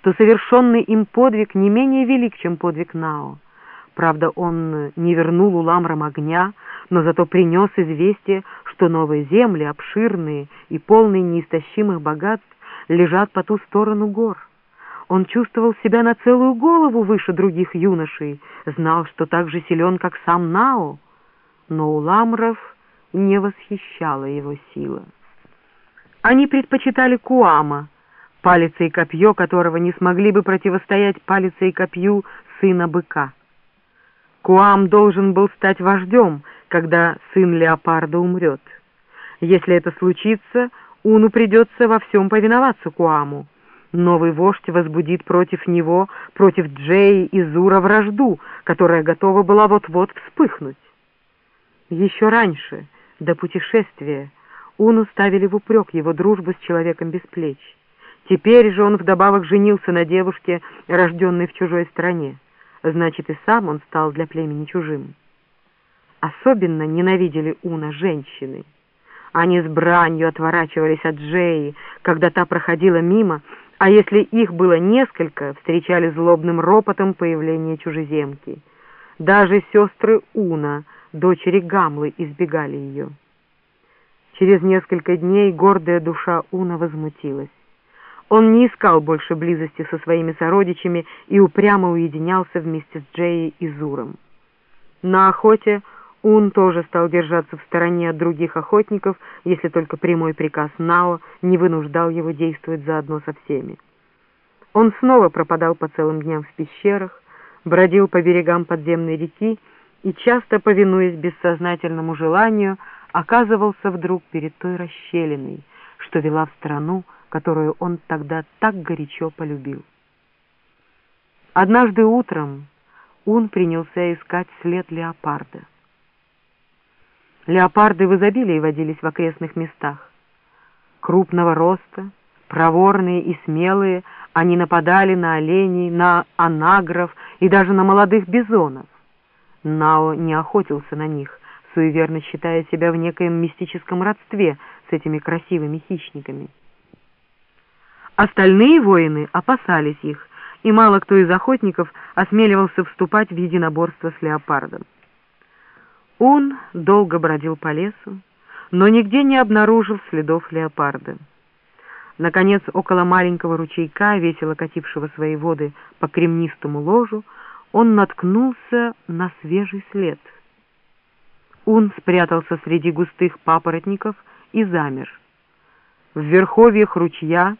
что совершенный им подвиг не менее велик, чем подвиг Нао. Правда, он не вернул уламрам огня, но зато принес известие, что новые земли, обширные и полные неистощимых богатств, лежат по ту сторону гор. Он чувствовал себя на целую голову выше других юношей, знал, что так же силен, как сам Нао, но у ламров не восхищала его сила. Они предпочитали Куама, палица и копье которого не смогли бы противостоять палице и копью сына быка. Куам должен был стать вождем, когда сын леопарда умрет. Если это случится, Уну придется во всем повиноваться Куаму. Новый вождь возбудит против него, против Джеи и Зура вражду, которая готова была вот-вот вспыхнуть. Еще раньше, до путешествия, Уну ставили в упрек его дружбу с человеком без плеч. Теперь же он вдобавок женился на девушке, рожденной в чужой стране значит и сам он стал для племени чужим. Особенно ненавидели Уна женщины. Они с бранью отворачивались от Джеи, когда та проходила мимо, а если их было несколько, встречали злобным ропотом появление чужеземки. Даже сестры Уна, дочери Гамлы, избегали ее. Через несколько дней гордая душа Уна возмутилась. Он не искал больше близости со своими сородичами и упрямо уединялся вместе с Джеей и Зуром. На охоте Ун тоже стал держаться в стороне от других охотников, если только прямой приказ Нао не вынуждал его действовать заодно со всеми. Он снова пропадал по целым дням в пещерах, бродил по берегам подземной реки и, часто повинуясь бессознательному желанию, оказывался вдруг перед той расщелиной, что вела в страну, которую он тогда так горячо полюбил. Однажды утром Ун принялся искать след леопарда. Леопарды в изобилии водились в окрестных местах. Крупного роста, проворные и смелые, они нападали на оленей, на анагров и даже на молодых бизонов. Нао не охотился на них, суеверно считая себя в некоем мистическом родстве с этими красивыми хищниками. Остальные воины опасались их, и мало кто из охотников осмеливался вступать в единоборство с леопардом. Он долго бродил по лесу, но нигде не обнаружил следов леопарда. Наконец, около маленького ручейка, весело катившего свои воды по кремнистому ложу, он наткнулся на свежий след. Он спрятался среди густых папоротников и замер. В верховьях ручья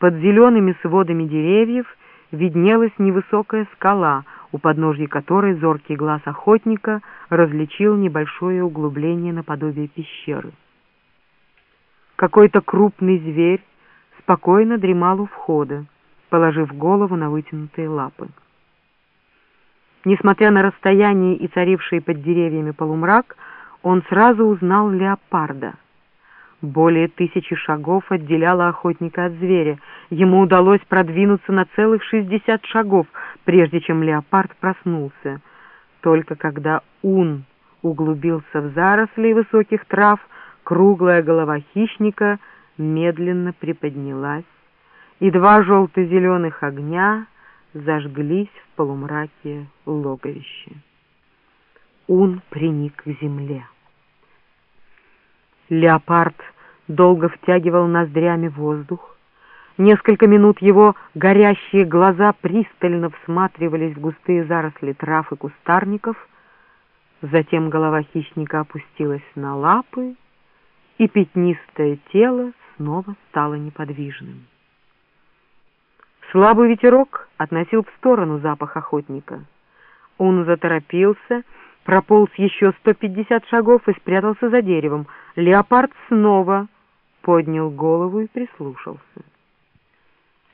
под зелеными сводами деревьев виднелась невысокая скала, у подножья которой зоркий глаз охотника различил небольшое углубление наподобие пещеры. Какой-то крупный зверь спокойно дремал у входа, положив голову на вытянутые лапы. Несмотря на расстояние и царивший под деревьями полумрак, он сразу узнал леопарда — более тысячи шагов отделяло охотника от зверя. Ему удалось продвинуться на целых шестьдесят шагов, прежде чем леопард проснулся. Только когда Ун углубился в заросли высоких трав, круглая голова хищника медленно приподнялась, и два желто-зеленых огня зажглись в полумраке логовища. Ун приник к земле. Леопард долго втягивал ноздрями воздух. Несколько минут его горящие глаза пристально всматривались в густые заросли трав и кустарников. Затем голова хищника опустилась на лапы, и пятнистое тело снова стало неподвижным. Слабый ветерок относил в сторону запах охотника. Он заторопился прополз еще сто пятьдесят шагов и спрятался за деревом. Леопард снова поднял голову и прислушался.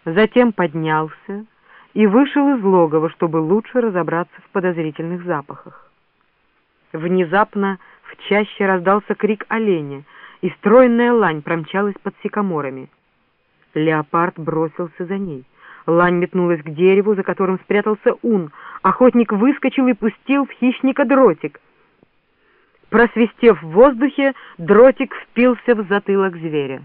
Затем поднялся и вышел из логова, чтобы лучше разобраться в подозрительных запахах. Внезапно в чаще раздался крик оленя, и стройная лань промчалась под сикаморами. Леопард бросился за ней. Лань метнулась к дереву, за которым спрятался Ун. Охотник выскочил и пустил в хищника дротик. Просвистев в воздухе, дротик впился в затылок зверя.